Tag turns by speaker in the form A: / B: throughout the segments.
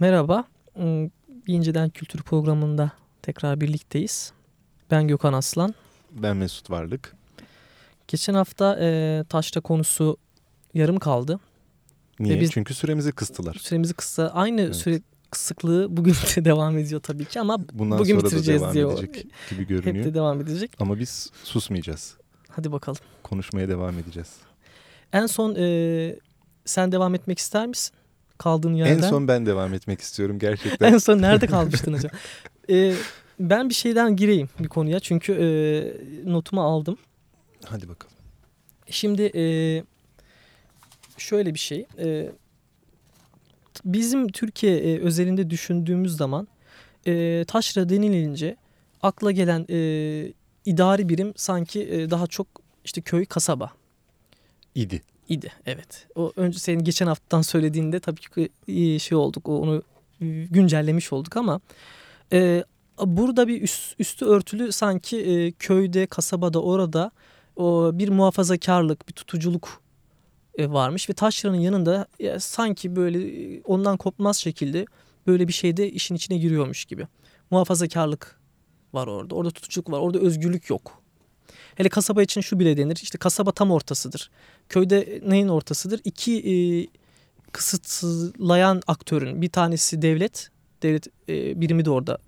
A: Merhaba. Bir İnceden Kültür programında tekrar birlikteyiz. Ben Gökhan Aslan.
B: Ben Mesut Varlık.
A: Geçen hafta e, taşra konusu yarım kaldı.
B: Niye? Biz, Çünkü süremizi kıstılar.
A: Süremizi kısa. Aynı evet. süre kısıklığı bugün de devam ediyor tabii ki ama
B: Bundan
A: bugün
B: sonra
A: bitireceğiz
B: da devam
A: diyor.
B: edecek gibi görünüyor.
A: Hep de devam edecek.
B: Ama biz susmayacağız.
A: Hadi bakalım.
B: Konuşmaya devam edeceğiz.
A: En son e, sen devam etmek ister misin? Kaldığın yerden.
B: En son ben devam etmek istiyorum gerçekten.
A: en son nerede kalmıştın hocam? e, ben bir şeyden gireyim bir konuya çünkü e, notumu aldım.
B: Hadi bakalım.
A: Şimdi e, şöyle bir şey. E, bizim Türkiye e, özelinde düşündüğümüz zaman e, taşra denilince akla gelen e, idari birim sanki e, daha çok işte köy kasaba.
B: İdi.
A: İdi evet. O önce senin geçen haftadan söylediğinde tabii ki iyi şey olduk. Onu güncellemiş olduk ama e, burada bir üst, üstü örtülü sanki e, köyde, kasabada, orada o bir muhafazakarlık, bir tutuculuk e, varmış ve taşranın yanında e, sanki böyle e, ondan kopmaz şekilde böyle bir şeyde işin içine giriyormuş gibi. Muhafazakarlık var orada. Orada tutuculuk var. Orada özgürlük yok. Hele kasaba için şu bile denir. İşte kasaba tam ortasıdır. Köyde neyin ortasıdır? İki e, kısıtlayan aktörün bir tanesi devlet. Devlet e, birimi de orada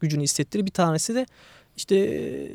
A: gücünü hissettirir. Bir tanesi de işte e,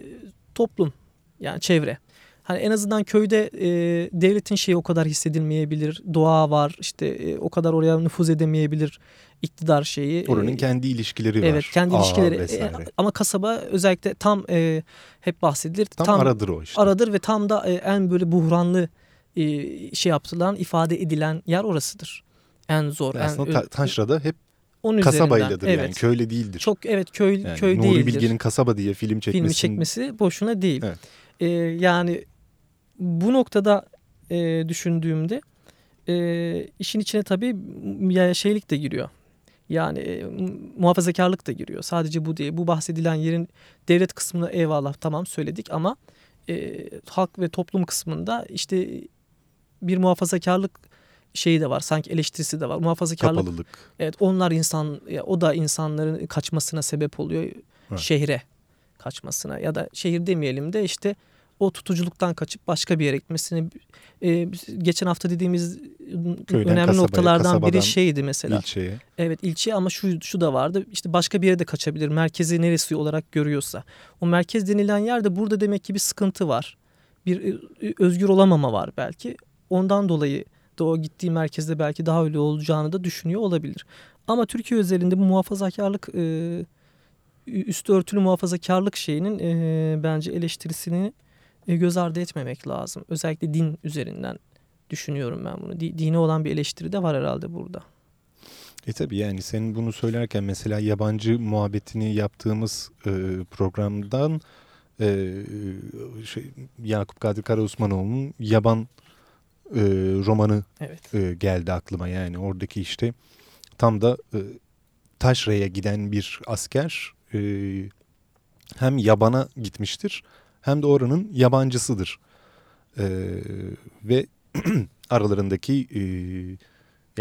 A: toplum yani çevre. Hani en azından köyde e, devletin şeyi o kadar hissedilmeyebilir. Doğa var işte e, o kadar oraya nüfuz edemeyebilir iktidar şeyi.
B: Oranın e, kendi ilişkileri var.
A: Evet kendi ilişkileri. E, ama kasaba özellikle tam e, hep bahsedilir.
B: Tam, tam aradır o işte.
A: Aradır ve tam da e, en böyle buhranlı e, şey yaptılan ifade edilen yer orasıdır. En zor.
B: Aslında
A: en,
B: ta, Taşra'da hep onun kasabayladır evet. yani köyle değildir.
A: Çok evet köy
B: yani
A: köy
B: Nuri
A: değildir.
B: Nuri Bilge'nin kasaba diye film çekmesi.
A: Filmi çekmesi boşuna değil.
B: Evet.
A: Ee, yani bu noktada e, düşündüğümde e, işin içine tabii şeylik de giriyor. Yani e, muhafazakarlık da giriyor. Sadece bu değil. Bu bahsedilen yerin devlet kısmını eyvallah tamam söyledik ama e, halk ve toplum kısmında işte bir muhafazakarlık şeyi de var. Sanki eleştirisi de var. Muhafazakarlık.
B: Kapalılık.
A: Evet onlar insan o da insanların kaçmasına sebep oluyor. Evet. Şehre kaçmasına ya da şehir demeyelim de işte o tutuculuktan kaçıp başka bir yere gitmesini e, geçen hafta dediğimiz Köyden, önemli kasabaya, noktalardan biri şeydi mesela.
B: İlçeye.
A: Evet ilçe ama şu şu da vardı. İşte başka bir yere de kaçabilir. Merkezi neresi olarak görüyorsa. O merkez denilen yerde burada demek ki bir sıkıntı var. Bir e, özgür olamama var belki. Ondan dolayı da o gittiği merkezde belki daha öyle olacağını da düşünüyor olabilir. Ama Türkiye özelinde bu muhafazakarlık e, üstü örtülü muhafazakarlık şeyinin e, bence eleştirisini e, göz ardı etmemek lazım. Özellikle din üzerinden düşünüyorum ben bunu. Dine olan bir eleştiri de var herhalde burada.
B: E tabi yani senin bunu söylerken mesela yabancı muhabbetini yaptığımız e, programdan e, şey, Yakup Kadri Karaosmanoğlu'nun Yaban e, romanı
A: evet.
B: e, geldi aklıma. Yani oradaki işte tam da e, Taşra'ya giden bir asker e, hem yabana gitmiştir hem de oranın yabancısıdır. E, ve aralarındaki e,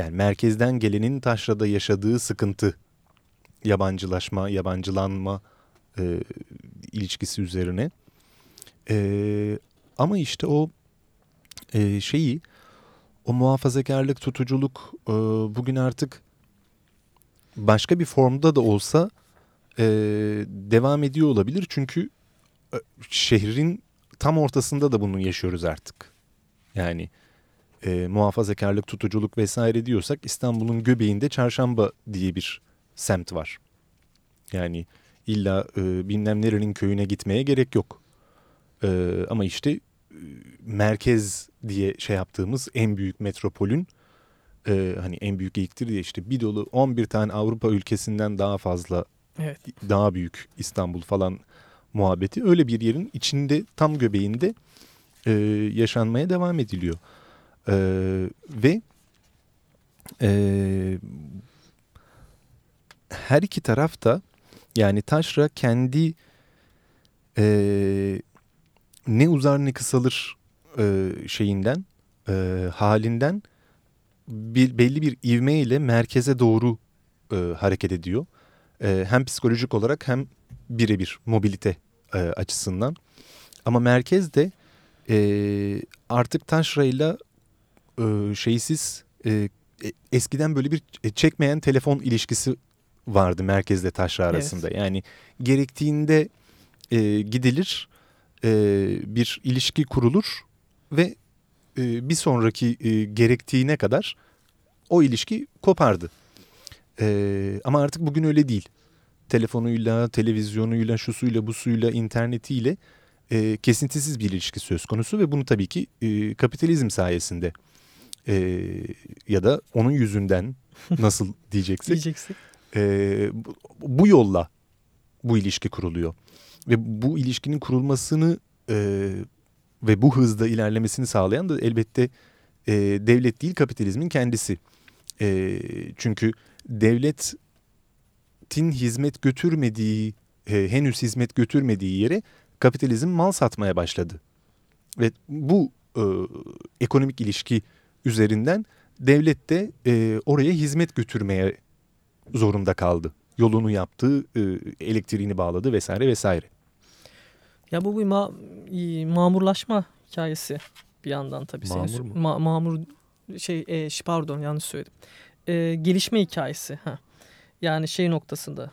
B: yani merkezden gelenin taşrada yaşadığı sıkıntı, yabancılaşma, yabancılanma e, ilişkisi üzerine. E, ama işte o e, şeyi, o muhafazakarlık, tutuculuk e, bugün artık başka bir formda da olsa e, devam ediyor olabilir. Çünkü şehrin tam ortasında da bunu yaşıyoruz artık. Yani e, muhafazakarlık, tutuculuk vesaire diyorsak İstanbul'un göbeğinde Çarşamba diye bir semt var. Yani illa e, bilmem nerenin köyüne gitmeye gerek yok. E, ama işte e, merkez diye şey yaptığımız en büyük metropolün e, hani en büyük ilktir diye işte bir dolu 11 tane Avrupa ülkesinden daha fazla
A: evet.
B: daha büyük İstanbul falan muhabbeti öyle bir yerin içinde tam göbeğinde e, yaşanmaya devam ediliyor. E, ve e, her iki tarafta yani taşra kendi e, ne uzar ne kısalır e, şeyinden e, halinden bir belli bir ivme ile merkeze doğru e, hareket ediyor. E, hem psikolojik olarak hem birebir mobilite e, açısından. Ama merkezde e, artık taşrayla e, şeysiz e, e, eskiden böyle bir e, çekmeyen telefon ilişkisi vardı merkezle taşra arasında. Evet. Yani gerektiğinde e, gidilir e, bir ilişki kurulur ve e, bir sonraki e, gerektiğine kadar o ilişki kopardı. E, ama artık bugün öyle değil. Telefonuyla, televizyonuyla, şusuyla, busuyla, internetiyle e, kesintisiz bir ilişki söz konusu ve bunu tabii ki e, kapitalizm sayesinde e, ya da onun yüzünden nasıl diyeceksek,
A: diyeceksek.
B: E, bu, bu yolla bu ilişki kuruluyor. Ve bu ilişkinin kurulmasını e, ve bu hızda ilerlemesini sağlayan da elbette e, devlet değil kapitalizmin kendisi. E, çünkü devletin hizmet götürmediği, e, henüz hizmet götürmediği yere kapitalizm mal satmaya başladı. Ve bu e, ekonomik ilişki üzerinden devlet de e, oraya hizmet götürmeye zorunda kaldı. Yolunu yaptı, e, elektriğini bağladı vesaire vesaire.
A: Ya bu bir ma mamurlaşma hikayesi bir yandan tabii.
B: Mamur senin, mu?
A: Ma mamur şey e, pardon yanlış söyledim. E, gelişme hikayesi. Ha. Yani şey noktasında.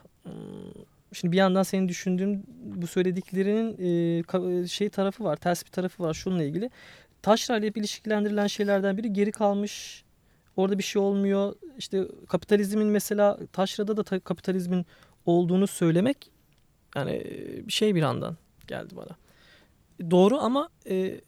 A: Şimdi bir yandan senin düşündüğün bu söylediklerinin şey tarafı var, ters bir tarafı var şununla ilgili. Taşra ile ilişkilendirilen şeylerden biri geri kalmış. Orada bir şey olmuyor. İşte kapitalizmin mesela taşrada da kapitalizmin olduğunu söylemek yani bir şey bir andan geldi bana. Doğru ama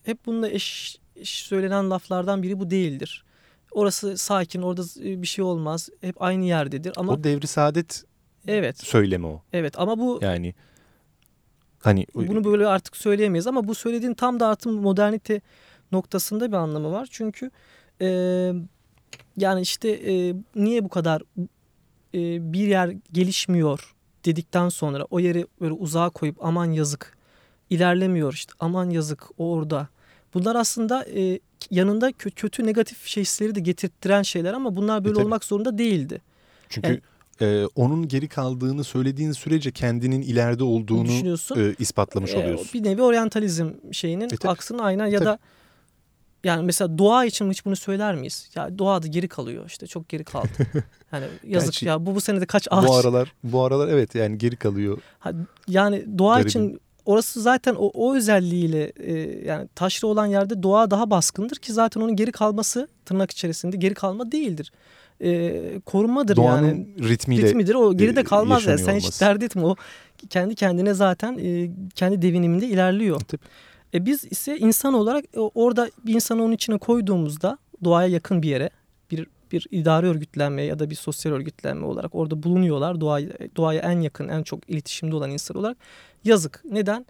A: hep bununla eş, eş söylenen laflardan biri bu değildir. Orası sakin, orada bir şey olmaz. Hep aynı yerdedir ama
B: O devri saadet
A: Evet.
B: söylemi o.
A: Evet ama bu
B: Yani hani
A: bunu böyle artık söyleyemeyiz ama bu söylediğin tam da artık modernite noktasında bir anlamı var. Çünkü e, yani işte e, niye bu kadar e, bir yer gelişmiyor dedikten sonra o yeri böyle uzağa koyup aman yazık ilerlemiyor işte aman yazık o orada. Bunlar aslında e, yanında kötü, kötü negatif şeyleri de getirttiren şeyler ama bunlar böyle e, olmak zorunda değildi.
B: Çünkü yani, e, onun geri kaldığını söylediğin sürece kendinin ileride olduğunu e, ispatlamış e, oluyorsun.
A: Bir nevi oryantalizm şeyinin e, aksının aynen ya tabii. da yani mesela doğa için hiç bunu söyler miyiz? Ya doğa da geri kalıyor işte çok geri kaldı. Hani yazık Gerçi, ya bu bu senede kaç ağaç.
B: Bu aralar bu aralar evet yani geri kalıyor.
A: yani doğa Garibim. için orası zaten o, o özelliğiyle e, yani taşlı olan yerde doğa daha baskındır ki zaten onun geri kalması tırnak içerisinde geri kalma değildir. E, korunmadır
B: Doğanın
A: yani.
B: ritmiyle
A: ritmidir. O geride kalmaz yani. Sen hiç dert etme o kendi kendine zaten e, kendi deviniminde ilerliyor. Tabii. E biz ise insan olarak e, orada bir insanı onun içine koyduğumuzda doğaya yakın bir yere bir bir idari örgütlenme ya da bir sosyal örgütlenme olarak orada bulunuyorlar. Doğaya, doğaya en yakın, en çok iletişimde olan insan olarak. Yazık. Neden?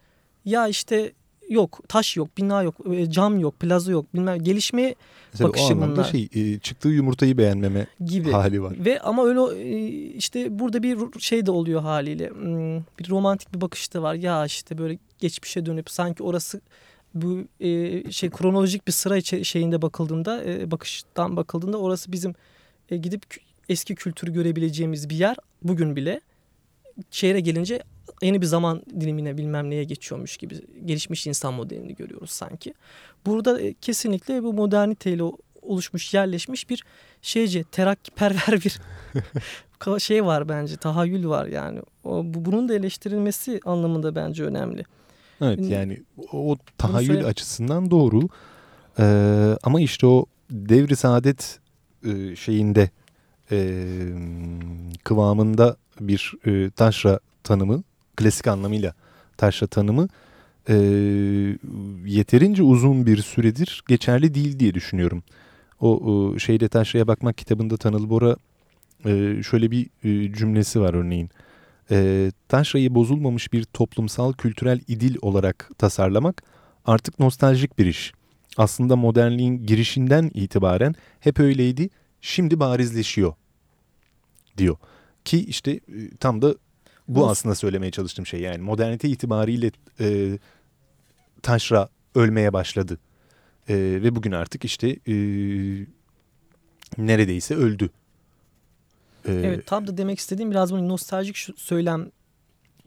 A: Ya işte yok, taş yok, bina yok, e, cam yok, plaza yok, bilmem gelişmeye Mesela bakışı o bunlar.
B: şey e, çıktığı yumurtayı beğenmeme gibi. hali var.
A: Ve ama öyle işte burada bir şey de oluyor haliyle. Hmm, bir romantik bir bakış da var. Ya işte böyle geçmişe dönüp sanki orası bu e, şey kronolojik bir sıra şeyinde bakıldığında e, bakıştan bakıldığında orası bizim e, gidip eski kültürü görebileceğimiz bir yer bugün bile şehre gelince yeni bir zaman dilimine bilmem neye geçiyormuş gibi gelişmiş insan modelini görüyoruz sanki. Burada e, kesinlikle bu moderniteyle oluşmuş yerleşmiş bir şeyce terakkiperver bir şey var bence tahayyül var yani. O, bunun da eleştirilmesi anlamında bence önemli.
B: Evet yani o tahayyül açısından doğru. Ee, ama işte o devri saadet e, şeyinde e, kıvamında bir e, taşra tanımı, klasik anlamıyla taşra tanımı e, yeterince uzun bir süredir geçerli değil diye düşünüyorum. O, o şeyde taşraya bakmak kitabında Tanıl Bora e, şöyle bir e, cümlesi var örneğin e, taşrayı bozulmamış bir toplumsal kültürel idil olarak tasarlamak artık nostaljik bir iş. Aslında modernliğin girişinden itibaren hep öyleydi, şimdi barizleşiyor diyor. Ki işte e, tam da bu aslında söylemeye çalıştığım şey yani modernite itibariyle e, taşra ölmeye başladı. E, ve bugün artık işte e, neredeyse öldü. Ee,
A: Evet tam da demek istediğim biraz bunu nostaljik söylem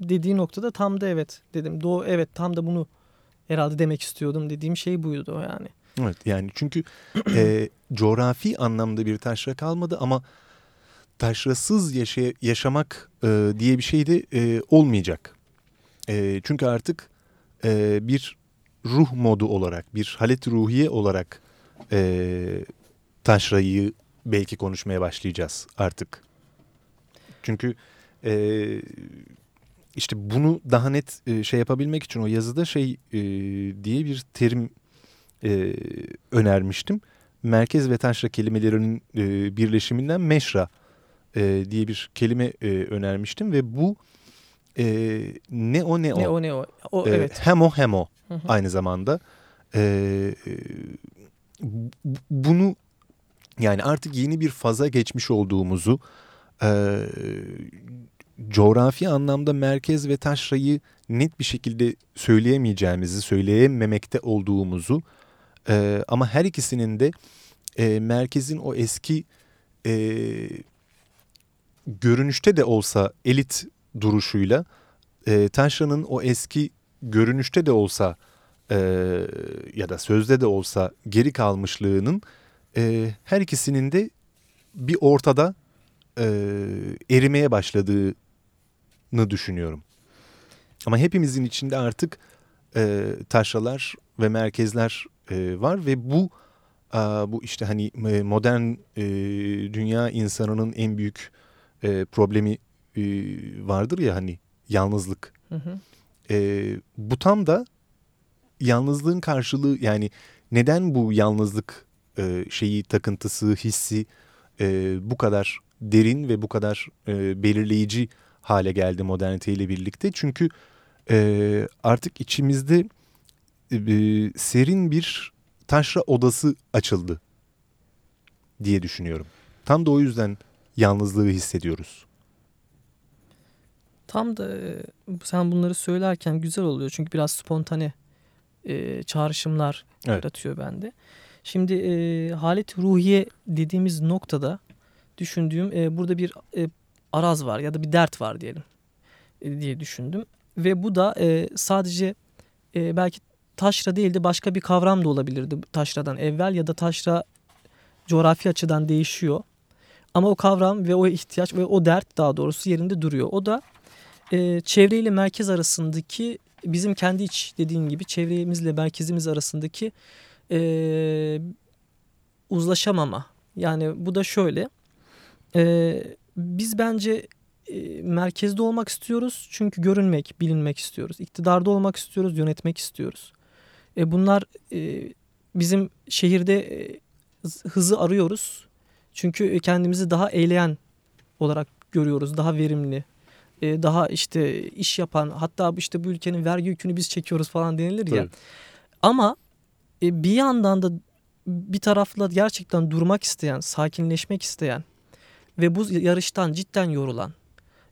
A: dediği noktada tam da evet dedim. Doğu evet tam da bunu herhalde demek istiyordum dediğim şey buydu yani.
B: Evet yani çünkü e, coğrafi anlamda bir taşra kalmadı ama taşrasız yaşay yaşamak e, diye bir şey de e, olmayacak. E, çünkü artık e, bir ruh modu olarak, bir halet ruhiye olarak e, taşrayı belki konuşmaya başlayacağız artık. Çünkü e, işte bunu daha net e, şey yapabilmek için o yazıda şey e, diye bir terim e, önermiştim. Merkez ve taşra kelimelerinin e, birleşiminden meşra e, diye bir kelime e, önermiştim ve bu e, ne o ne o.
A: Ne o ne o. o
B: E,
A: evet.
B: Hem o hem o
A: Hı hı.
B: aynı zamanda. E, e, bu- bunu yani artık yeni bir faza geçmiş olduğumuzu e, coğrafi anlamda merkez ve taşrayı net bir şekilde söyleyemeyeceğimizi, söyleyememekte olduğumuzu e, ama her ikisinin de e, merkezin o eski e, görünüşte de olsa elit duruşuyla e, taşranın o eski görünüşte de olsa e, ya da sözde de olsa geri kalmışlığının e, her ikisinin de bir ortada e, erimeye başladığını düşünüyorum. Ama hepimizin içinde artık e, taşralar ve merkezler e, var ve bu a, bu işte hani e, modern e, dünya insanının en büyük e, problemi e, vardır ya hani yalnızlık.
A: Hı hı.
B: E, bu tam da yalnızlığın karşılığı yani neden bu yalnızlık e, şeyi takıntısı hissi e, bu kadar derin ve bu kadar e, belirleyici hale geldi moderniteyle birlikte çünkü e, artık içimizde e, serin bir taşra odası açıldı diye düşünüyorum. Tam da o yüzden yalnızlığı hissediyoruz.
A: Tam da e, sen bunları söylerken güzel oluyor. Çünkü biraz spontane e, çağrışımlar
B: Evet.
A: yaratıyor bende. Şimdi e, halet ruhiye dediğimiz noktada düşündüğüm e, burada bir e, araz var ya da bir dert var diyelim e, diye düşündüm. Ve bu da e, sadece e, belki taşra değil de başka bir kavram da olabilirdi taşradan evvel ya da taşra coğrafi açıdan değişiyor. Ama o kavram ve o ihtiyaç ve o dert daha doğrusu yerinde duruyor. O da e, çevreyle merkez arasındaki bizim kendi iç dediğin gibi çevremizle merkezimiz arasındaki e, uzlaşamama. Yani bu da şöyle. E, biz bence e, merkezde olmak istiyoruz çünkü görünmek, bilinmek istiyoruz. İktidarda olmak istiyoruz, yönetmek istiyoruz. E, bunlar e, bizim şehirde e, hızı arıyoruz. Çünkü kendimizi daha eğleyen olarak görüyoruz, daha verimli, e, daha işte iş yapan, hatta işte bu ülkenin vergi yükünü biz çekiyoruz falan denilir ya.
B: Tabii.
A: Ama e, bir yandan da bir tarafla gerçekten durmak isteyen, sakinleşmek isteyen ve bu yarıştan cidden yorulan.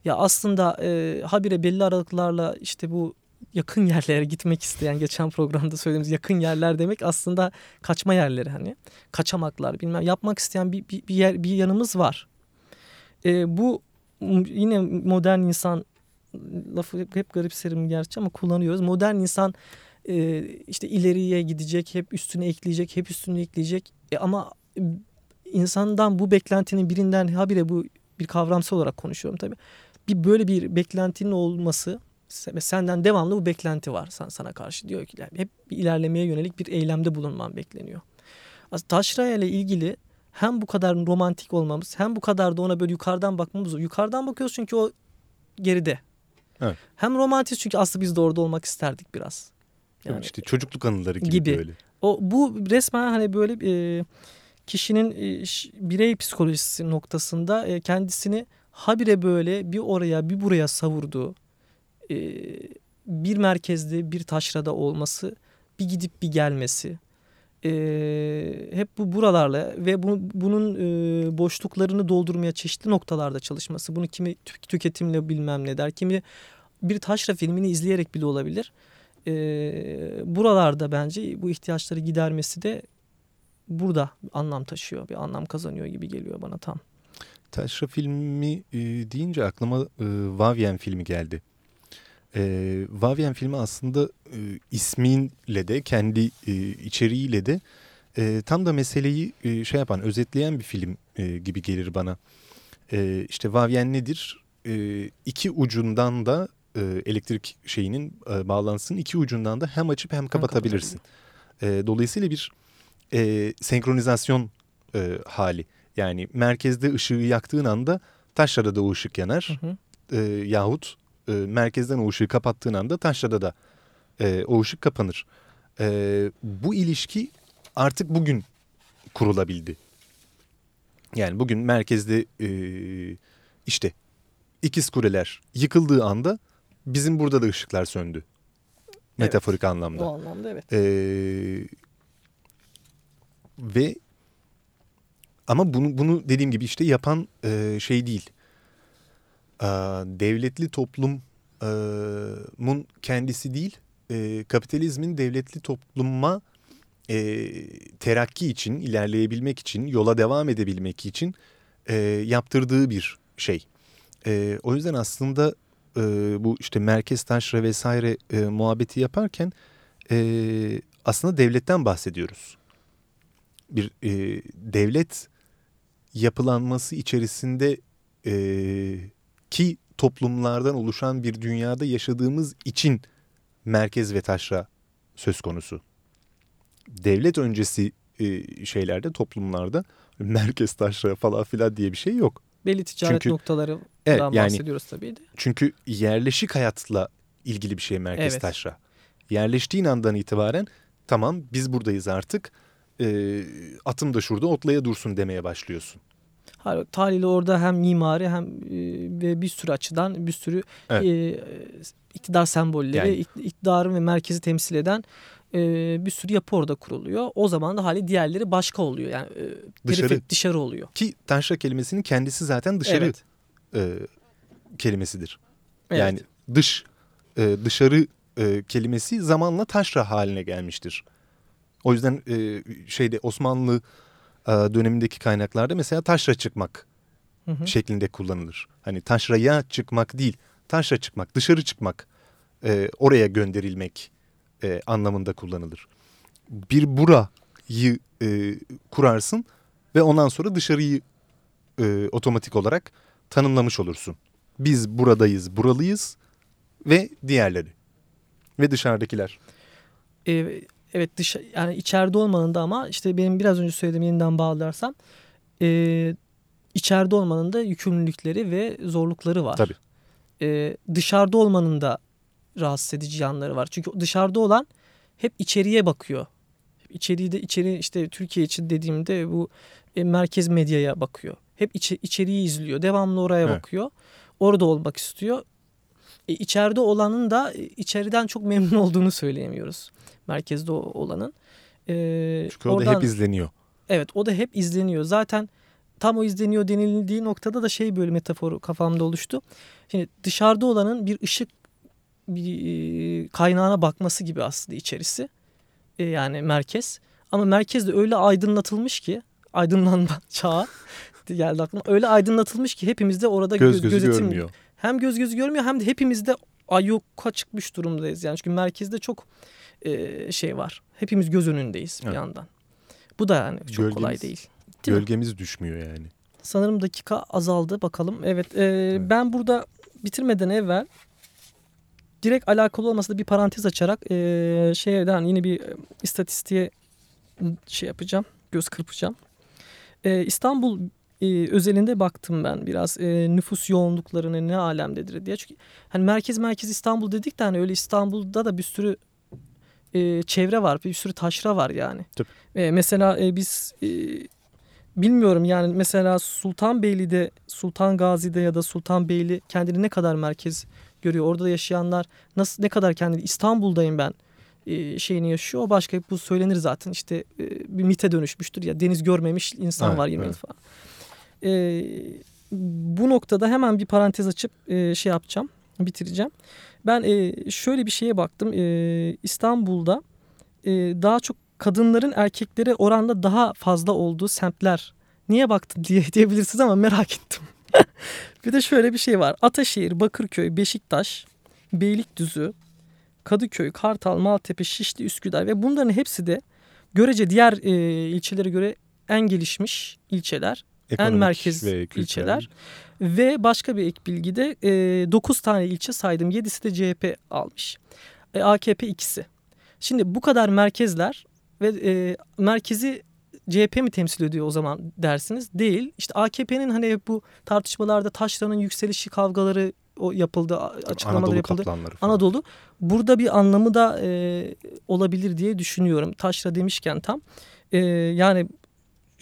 A: Ya aslında e, habire belli aralıklarla işte bu yakın yerlere gitmek isteyen geçen programda söylediğimiz yakın yerler demek aslında kaçma yerleri hani kaçamaklar bilmem yapmak isteyen bir, bir, bir, yer, bir yanımız var. E, bu yine modern insan lafı hep garipserim gerçi ama kullanıyoruz. Modern insan e, işte ileriye gidecek, hep üstüne ekleyecek, hep üstüne ekleyecek. E, ama e, insandan bu beklentinin birinden habire bu bir kavramsal olarak konuşuyorum tabii. Bir böyle bir beklentinin olması senden devamlı bu beklenti var sana, sana karşı diyor ki yani hep bir ilerlemeye yönelik bir eylemde bulunman bekleniyor. Taşraya ile ilgili hem bu kadar romantik olmamız hem bu kadar da ona böyle yukarıdan bakmamız. Yukarıdan bakıyoruz çünkü o geride.
B: Evet.
A: Hem romantik çünkü aslında biz de orada olmak isterdik biraz.
B: Yani, işte çocukluk anıları gibi,
A: Gibi.
B: böyle.
A: o bu resmen hani böyle e, kişinin e, birey psikolojisi noktasında e, kendisini habire böyle bir oraya bir buraya savurduğu e, bir merkezde bir taşrada olması bir gidip bir gelmesi e, hep bu buralarla ve bu, bunun e, boşluklarını doldurmaya çeşitli noktalarda çalışması bunu kimi tü- tüketimle bilmem ne der kimi bir taşra filmini izleyerek bile olabilir e, buralarda bence bu ihtiyaçları gidermesi de burada anlam taşıyor. Bir anlam kazanıyor gibi geliyor bana tam.
B: Taşra filmi e, deyince aklıma e, Vavyen filmi geldi. E, Vavyen filmi aslında e, ismiyle de kendi e, içeriğiyle de e, tam da meseleyi e, şey yapan özetleyen bir film e, gibi gelir bana. E, işte Vavyen nedir? E, iki ucundan da e, elektrik şeyinin e, bağlantısının iki ucundan da hem açıp hem kapatabilirsin. E, dolayısıyla bir e, senkronizasyon e, hali. Yani merkezde ışığı yaktığın anda taşrada da o ışık yanar. Hı hı. E, yahut e, merkezden o ışığı kapattığın anda taşrada da e, o ışık kapanır. E, bu ilişki artık bugün kurulabildi. Yani bugün merkezde e, işte ikiz kuleler yıkıldığı anda bizim burada da ışıklar söndü. Metaforik
A: evet,
B: anlamda.
A: O anlamda evet.
B: Ee, ve ama bunu, bunu dediğim gibi işte yapan e, şey değil. E, devletli toplumun kendisi değil, e, kapitalizmin devletli topluma e, terakki için, ilerleyebilmek için, yola devam edebilmek için e, yaptırdığı bir şey. E, o yüzden aslında e, bu işte merkez taşra vesaire e, muhabbeti yaparken e, aslında devletten bahsediyoruz. Bir e, devlet yapılanması içerisinde e, ki toplumlardan oluşan bir dünyada yaşadığımız için merkez ve taşra söz konusu. Devlet öncesi e, şeylerde toplumlarda merkez taşra falan filan diye bir şey yok.
A: Belli ticaret çünkü, noktaları evet, yani, bahsediyoruz tabii de.
B: Çünkü yerleşik hayatla ilgili bir şey merkez evet. taşra. Yerleştiğin andan itibaren tamam biz buradayız artık e, atım da şurada otlaya dursun demeye başlıyorsun.
A: Haliyle orada hem mimari hem e, ve bir sürü açıdan bir sürü evet. e, iktidar sembolleri, yani. iktidarın ve merkezi temsil eden e, bir sürü yapı orada kuruluyor. O zaman da hali diğerleri başka oluyor. Yani e, dışarı. dışarı oluyor.
B: Ki tanşra kelimesinin kendisi zaten dışarı evet. E, kelimesidir. Evet. Yani dış, e, dışarı e, kelimesi zamanla taşra haline gelmiştir. O yüzden e, şeyde Osmanlı e, dönemindeki kaynaklarda mesela taşra çıkmak hı hı. şeklinde kullanılır. Hani taşraya çıkmak değil, taşra çıkmak, dışarı çıkmak, e, oraya gönderilmek e, anlamında kullanılır. Bir burayı e, kurarsın ve ondan sonra dışarıyı e, otomatik olarak tanımlamış olursun. Biz buradayız, buralıyız ve diğerleri ve dışarıdakiler.
A: Ee, evet dış yani içeride olmanın da ama işte benim biraz önce söylediğim yeniden bağlarsam e, içeride olmanın da yükümlülükleri ve zorlukları var.
B: Tabii.
A: E, dışarıda olmanın da rahatsız edici yanları var. Çünkü dışarıda olan hep içeriye bakıyor. İçeriği de içeri işte Türkiye için dediğimde bu e, merkez medyaya bakıyor. Hep içi, içeriği izliyor. Devamlı oraya evet. bakıyor. Orada olmak istiyor. E, içeride olanın da e, içeriden çok memnun olduğunu söyleyemiyoruz. Merkezde olanın.
B: E, Çünkü o oradan, da hep izleniyor.
A: Evet o da hep izleniyor. Zaten tam o izleniyor denildiği noktada da şey böyle metaforu kafamda oluştu. Şimdi dışarıda olanın bir ışık bir kaynağına bakması gibi aslında içerisi. E, yani merkez. Ama merkez de öyle aydınlatılmış ki aydınlanma çağı geldi aklıma. Öyle aydınlatılmış ki hepimiz de orada
B: göz gözü gözetim, görmüyor.
A: Hem göz gözü görmüyor hem de hepimiz de ayyuka çıkmış durumdayız. Yani çünkü merkezde çok e, şey var. Hepimiz göz önündeyiz evet. bir yandan. Bu da yani çok gölgemiz, kolay değil.
B: değil gölgemiz mi? düşmüyor yani.
A: Sanırım dakika azaldı bakalım. Evet, e, evet ben burada bitirmeden evvel direkt alakalı olmasa da bir parantez açarak e, şeyden yine bir istatistiğe şey yapacağım. Göz kırpacağım. E, İstanbul e, özelinde baktım ben biraz e, nüfus yoğunluklarını ne alemdedir diye. Çünkü hani merkez merkez İstanbul dedik de hani öyle İstanbul'da da bir sürü e, çevre var. Bir sürü taşra var yani. E, mesela e, biz e, bilmiyorum yani mesela Sultanbeyli'de, Sultan Gazi'de ya da Sultanbeyli kendini ne kadar merkez görüyor. Orada yaşayanlar nasıl ne kadar kendini İstanbul'dayım ben e, şeyini yaşıyor. O başka bu söylenir zaten işte e, bir mite dönüşmüştür ya deniz görmemiş insan evet, var yemin evet. falan. E, bu noktada hemen bir parantez açıp e, şey yapacağım bitireceğim. Ben e, şöyle bir şeye baktım e, İstanbul'da e, daha çok kadınların erkeklere oranla daha fazla olduğu semtlerin niye baktın diye diyebilirsiniz ama merak ettim. bir de şöyle bir şey var. Ataşehir, Bakırköy, Beşiktaş, Beylikdüzü, Kadıköy, Kartal, Maltepe, Şişli, Üsküdar ve bunların hepsi de görece diğer e, ilçelere göre en gelişmiş ilçeler,
B: Ekonomik
A: en merkez
B: ve kültürel.
A: ilçeler. Ve başka bir ek bilgide e, 9 tane ilçe saydım. 7'si de CHP almış. E, AKP ikisi. Şimdi bu kadar merkezler ve e, merkezi CHP mi temsil ediyor o zaman dersiniz? Değil. İşte AKP'nin hani bu tartışmalarda taşranın yükselişi kavgaları o yapıldı, açıklamalar
B: Anadolu
A: yapıldı.
B: kaplanları falan.
A: Anadolu. Burada bir anlamı da e, olabilir diye düşünüyorum. Taşra demişken tam. E, yani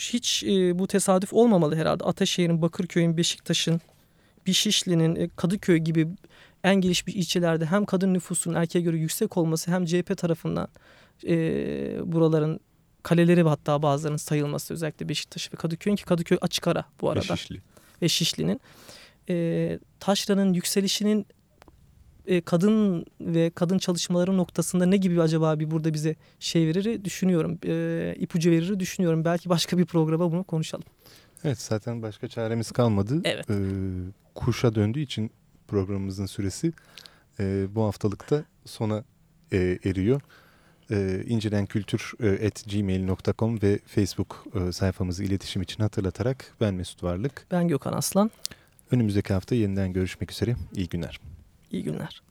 A: hiç e, bu tesadüf olmamalı herhalde. Ataşehir'in, Bakırköy'ün, Beşiktaş'ın, Bişişli'nin, e, Kadıköy gibi en gelişmiş ilçelerde hem kadın nüfusunun erkeğe göre yüksek olması hem CHP tarafından e, buraların kaleleri ve hatta bazılarının sayılması özellikle Beşiktaş ve Kadıköy'ün ki Kadıköy açık ara bu
B: Ve
A: arada
B: Şişli.
A: ve Şişli'nin e, taşranın yükselişinin e, kadın ve kadın çalışmaları noktasında ne gibi acaba bir burada bize şey verir düşünüyorum. E, ipucu verir düşünüyorum. Belki başka bir programa bunu konuşalım.
B: Evet zaten başka çaremiz kalmadı.
A: Evet.
B: Ee, kuşa döndüğü için programımızın süresi e, bu haftalıkta sona e, eriyor. E, incirenkültür.gmail.com ve Facebook e, sayfamızı iletişim için hatırlatarak ben Mesut Varlık.
A: Ben Gökhan Aslan.
B: Önümüzdeki hafta yeniden görüşmek üzere. İyi günler.
A: İyi günler.